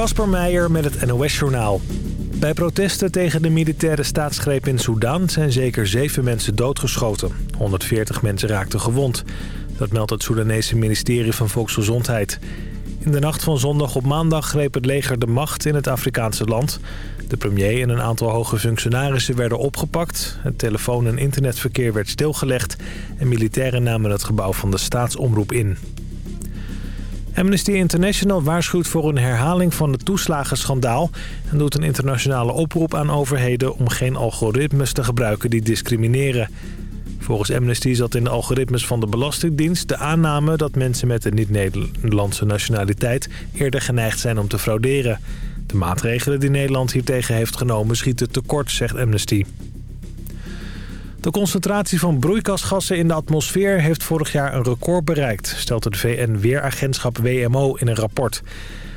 Kasper Meijer met het NOS-journaal. Bij protesten tegen de militaire staatsgreep in Soedan zijn zeker zeven mensen doodgeschoten. 140 mensen raakten gewond. Dat meldt het Soedanese ministerie van Volksgezondheid. In de nacht van zondag op maandag greep het leger de macht in het Afrikaanse land. De premier en een aantal hoge functionarissen werden opgepakt. Het telefoon- en internetverkeer werd stilgelegd... en militairen namen het gebouw van de staatsomroep in. Amnesty International waarschuwt voor een herhaling van het toeslagenschandaal... en doet een internationale oproep aan overheden om geen algoritmes te gebruiken die discrimineren. Volgens Amnesty zat in de algoritmes van de Belastingdienst de aanname dat mensen met een niet-Nederlandse nationaliteit eerder geneigd zijn om te frauderen. De maatregelen die Nederland hiertegen heeft genomen schieten tekort, zegt Amnesty. De concentratie van broeikasgassen in de atmosfeer heeft vorig jaar een record bereikt, stelt het VN-weeragentschap WMO in een rapport.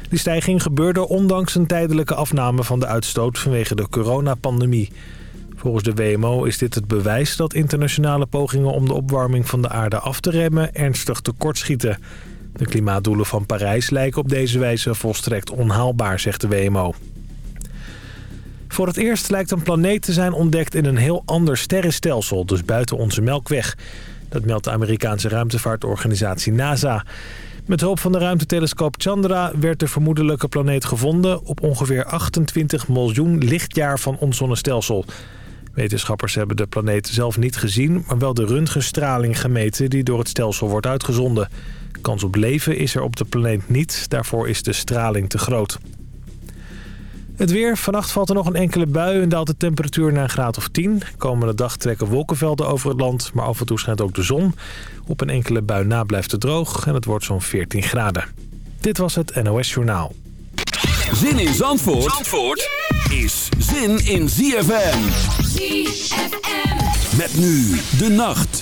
Die stijging gebeurde ondanks een tijdelijke afname van de uitstoot vanwege de coronapandemie. Volgens de WMO is dit het bewijs dat internationale pogingen om de opwarming van de aarde af te remmen ernstig tekortschieten. De klimaatdoelen van Parijs lijken op deze wijze volstrekt onhaalbaar, zegt de WMO. Voor het eerst lijkt een planeet te zijn ontdekt in een heel ander sterrenstelsel, dus buiten onze Melkweg. Dat meldt de Amerikaanse ruimtevaartorganisatie NASA. Met hulp van de ruimtetelescoop Chandra werd de vermoedelijke planeet gevonden... op ongeveer 28 miljoen lichtjaar van ons zonnestelsel. Wetenschappers hebben de planeet zelf niet gezien... maar wel de röntgenstraling gemeten die door het stelsel wordt uitgezonden. Kans op leven is er op de planeet niet, daarvoor is de straling te groot. Het weer. Vannacht valt er nog een enkele bui en daalt de temperatuur naar een graad of 10. Komende dag trekken wolkenvelden over het land, maar af en toe schijnt ook de zon. Op een enkele bui na blijft het droog en het wordt zo'n 14 graden. Dit was het NOS Journaal. Zin in Zandvoort, Zandvoort is zin in ZFM. ZFM. Met nu de nacht.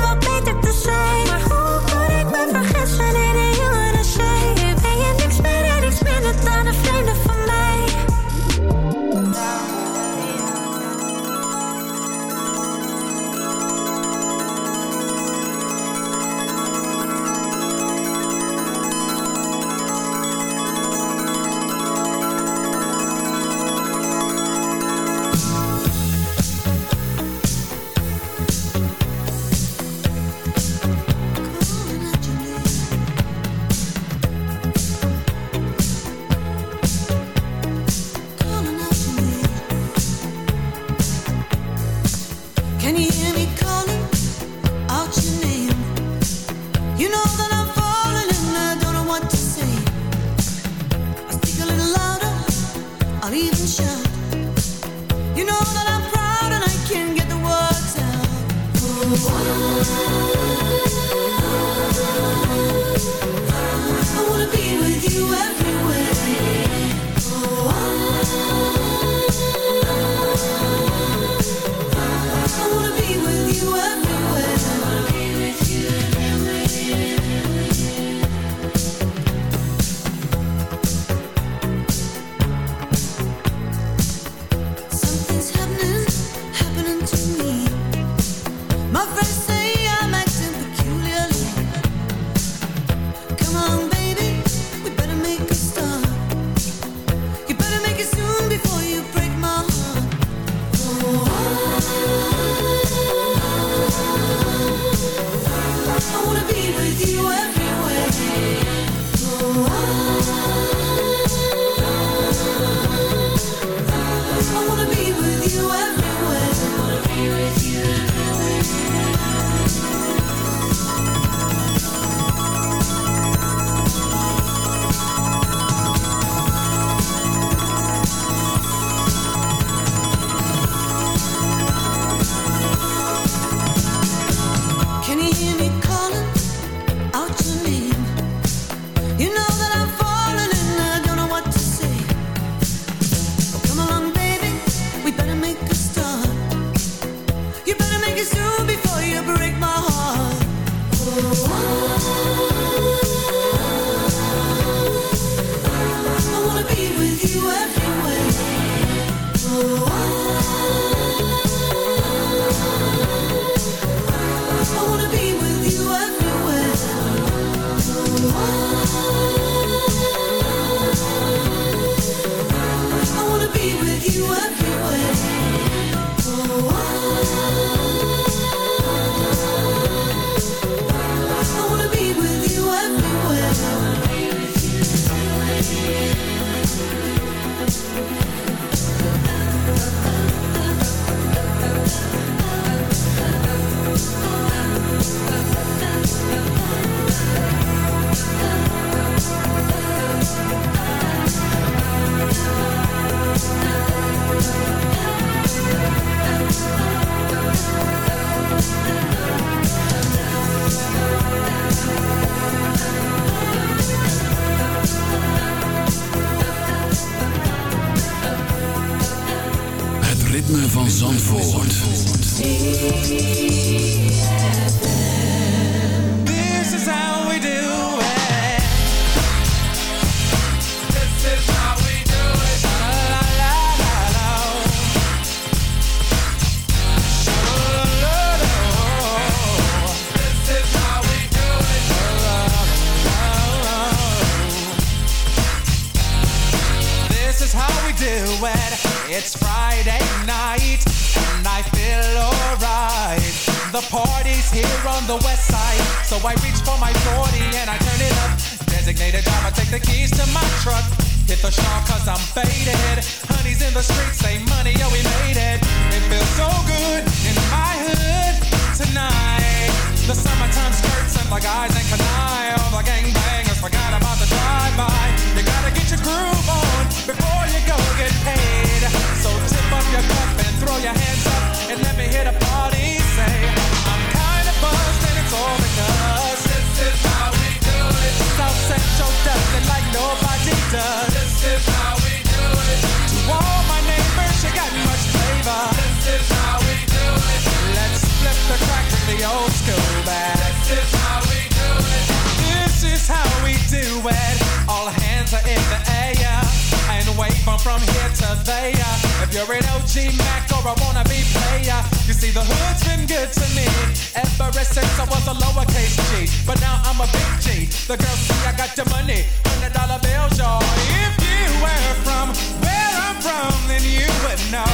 The girls see I got the money, hundred dollar bills. If you were from where I'm from, then you would know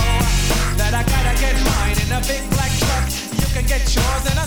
that I gotta get mine in a big black truck. You can get yours in a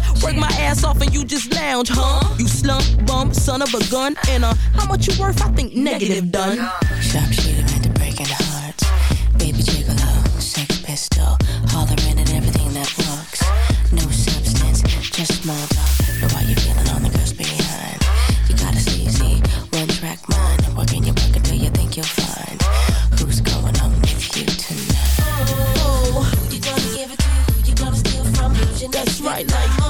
work my ass off and you just lounge, huh? You slump bump, son of a gun, and uh, how much you worth? I think negative done. Sharpshooter into breaking hearts. Baby gigolo, sex pistol. Hollering at everything that walks. No substance, just small talk. Know why you feeling on the girls behind. You got a sleazy, one track mind. Working your work until you think you'll find. Who's going on with you tonight? Oh, Who you gonna give it to? Who you gonna steal from? That's right, like,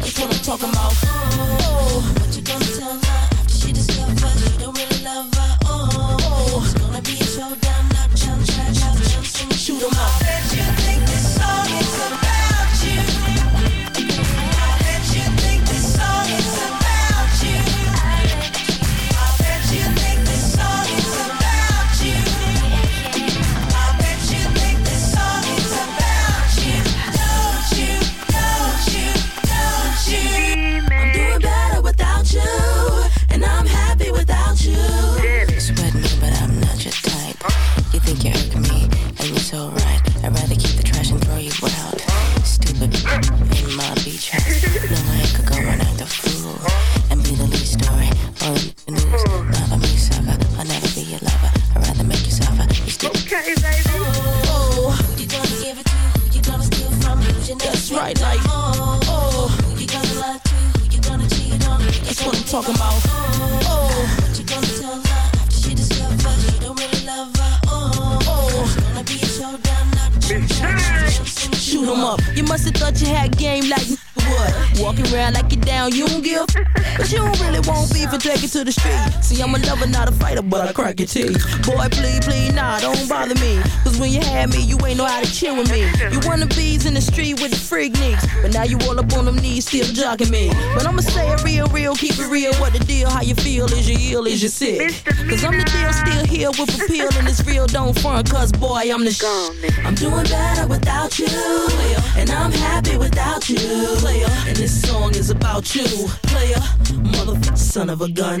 that's what I'm talking about. Oh, what you gonna tell her after she discovers you don't really love her? Oh, it's gonna be a showdown, knock down, track out. talking you don't give. But you don't really want beef and take it to the street. See, I'm a lover, not a fighter, but I crack your teeth. Boy, please, please, nah, don't bother me. Cause when you had me, you ain't know how to chill with me. You wanna bees in the street with the freak nicks. But now you all up on them knees, still jogging me. But I'ma say it real, real, keep it real. What the deal? How you feel? Is you ill? Is you sick? Cause I'm the deal, still here with appeal. And it's real, don't front. Cause boy, I'm the sh. I'm doing better without you. And I'm happy without you and this song is about you, player, motherfucker, son of a gun.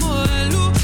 como.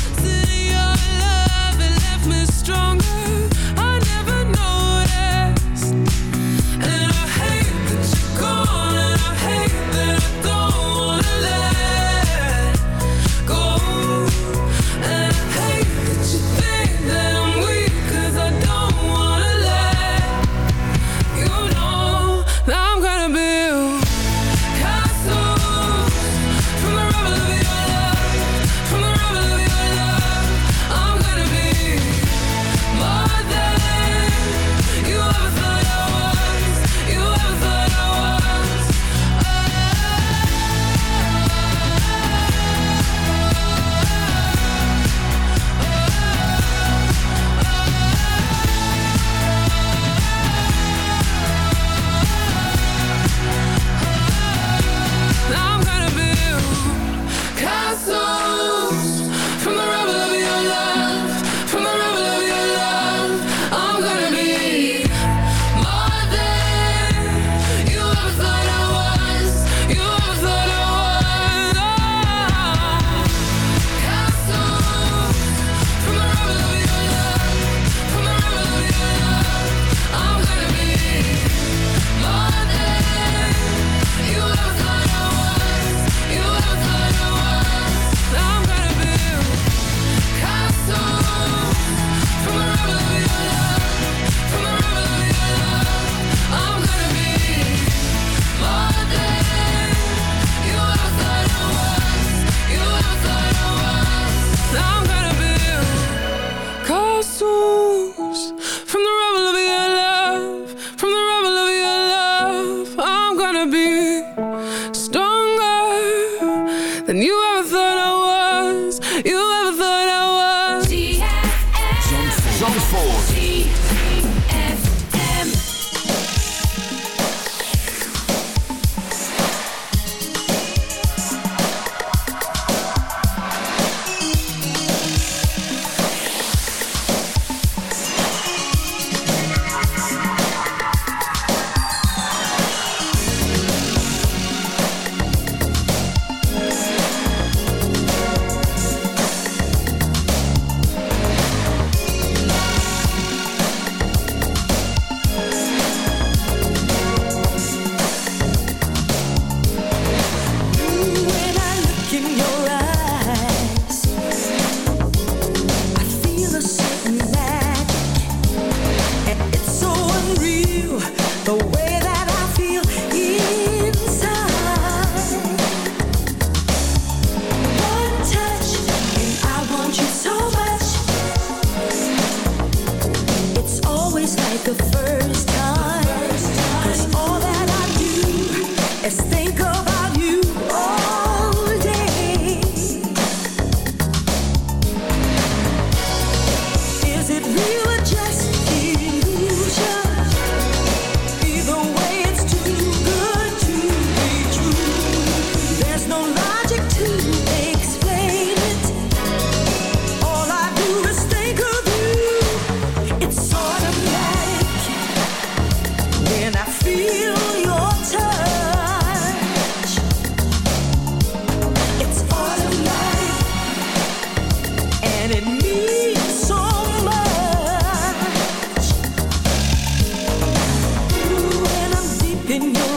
in your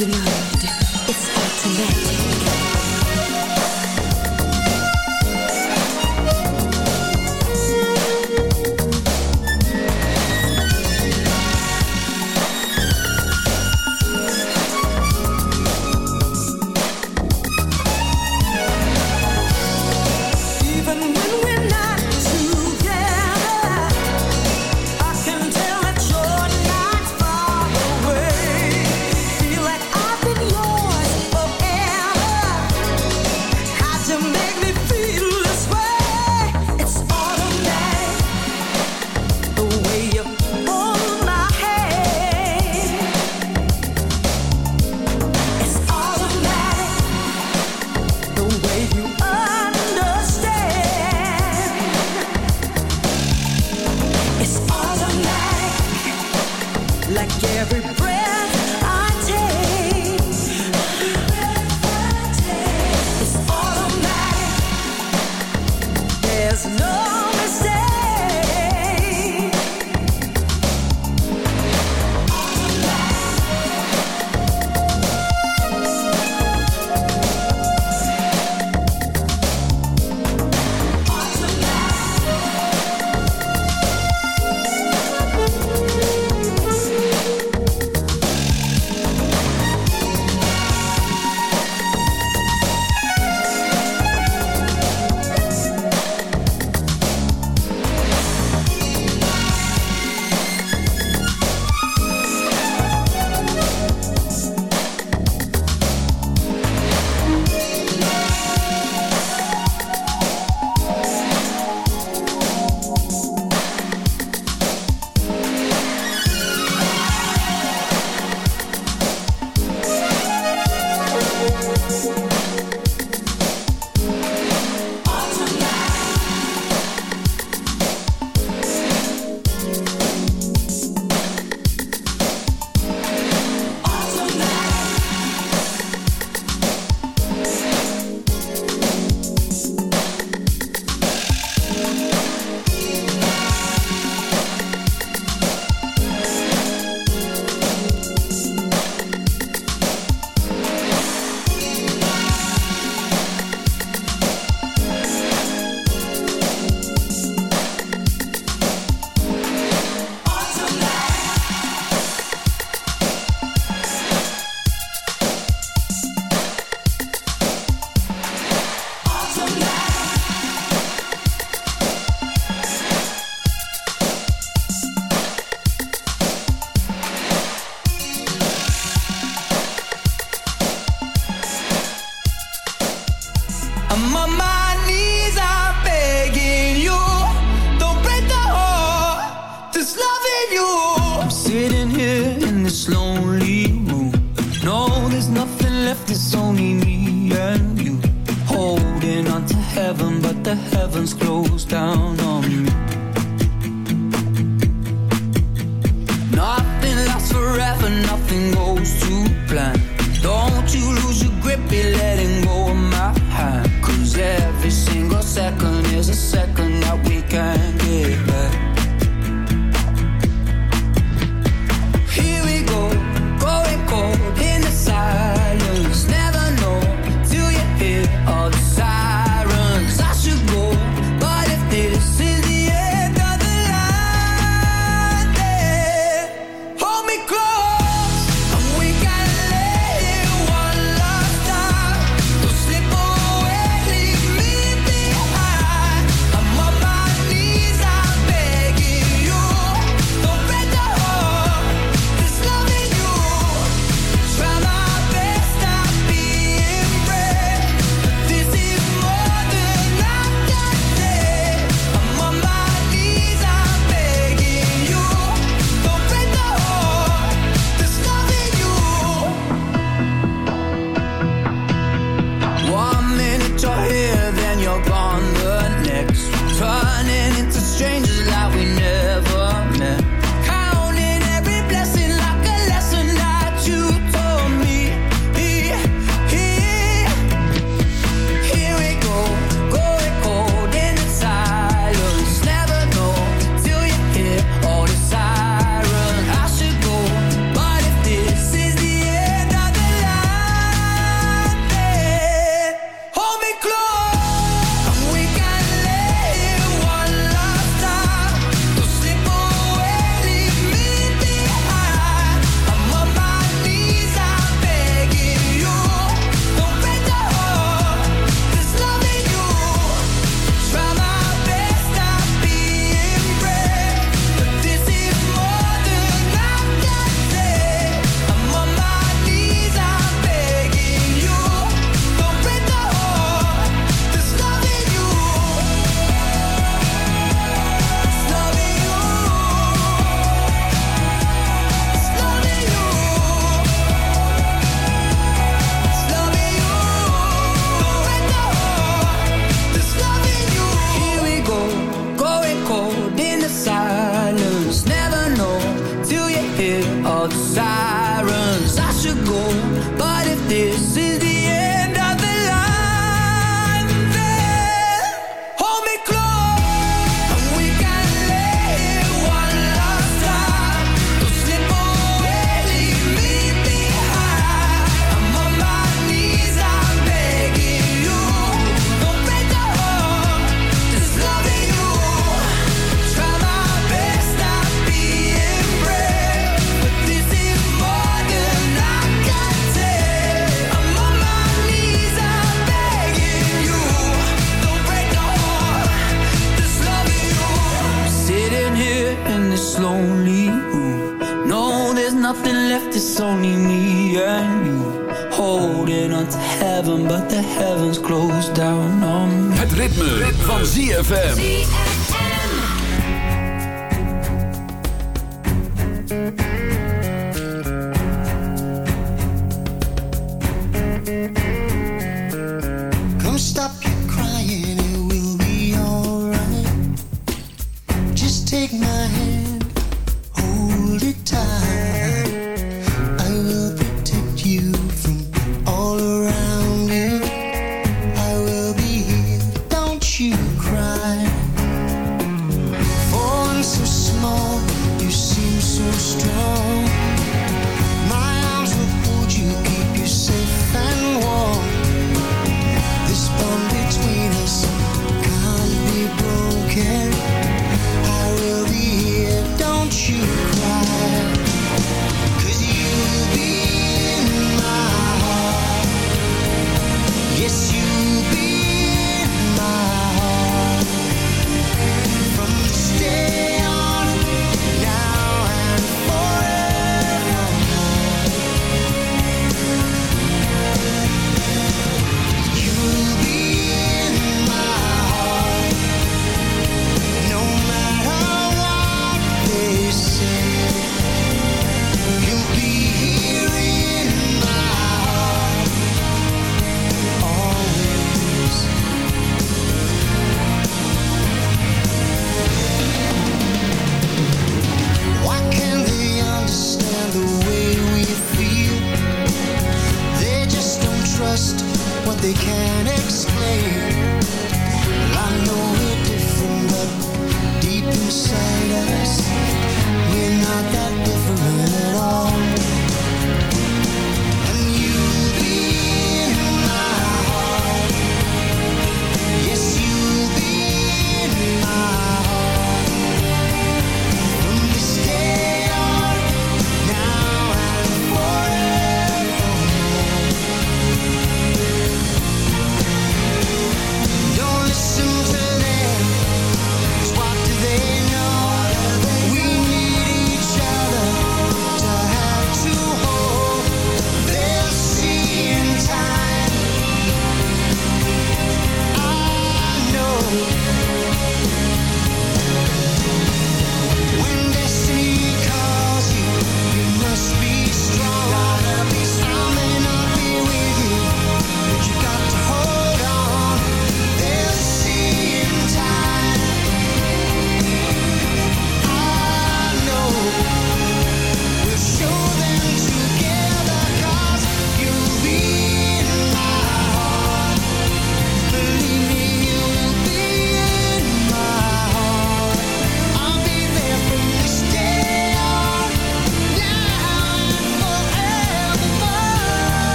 united. It's automatic.